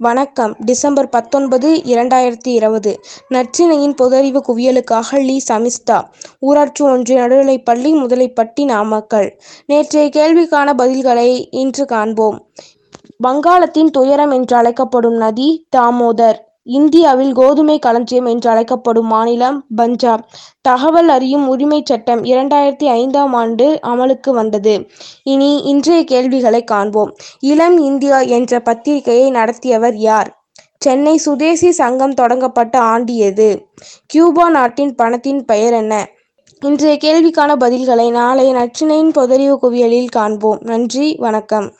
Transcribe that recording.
வணக்கம். டிசம்பர் பத்தொன்பது இரண்டாயிரத்தி இருபது. நற்றினையின் பொதறிவு குவியலுக்காக லி சமிஸ்தா. ஊராட்சி ஒன்றிய நடுநிலைப்பள்ளி முதலைப்பட்டி நாமக்கல். நேற்றைய கேள்விக்கான பதில்களை இன்று காண்போம். வங்காளத்தின் துயரம் என்று அழைக்கப்படும் நதி தாமோதர். இந்தியாவில் கோதுமை களஞ்சியம் என்று அழைக்கப்படும் மாநிலம் பஞ்சாப். தகவல் அறியும் உரிமைச் சட்டம் இரண்டாயிரத்தி ஐந்தாம் ஆண்டு அமலுக்கு வந்தது. இனி இன்றைய கேள்விகளை காண்போம். இளம் இந்தியா என்ற பத்திரிகையை நடத்தியவர் யார்? சென்னை சுதேசி சங்கம் தொடங்கப்பட்ட ஆண்டு எது? கியூபா நாட்டின் பணத்தின் பெயர் என்ன? இன்றைய கேள்விக்கான பதில்களை நாளை நச்சினையின் பொதறிவு குவியலில் காண்போம். நன்றி வணக்கம்.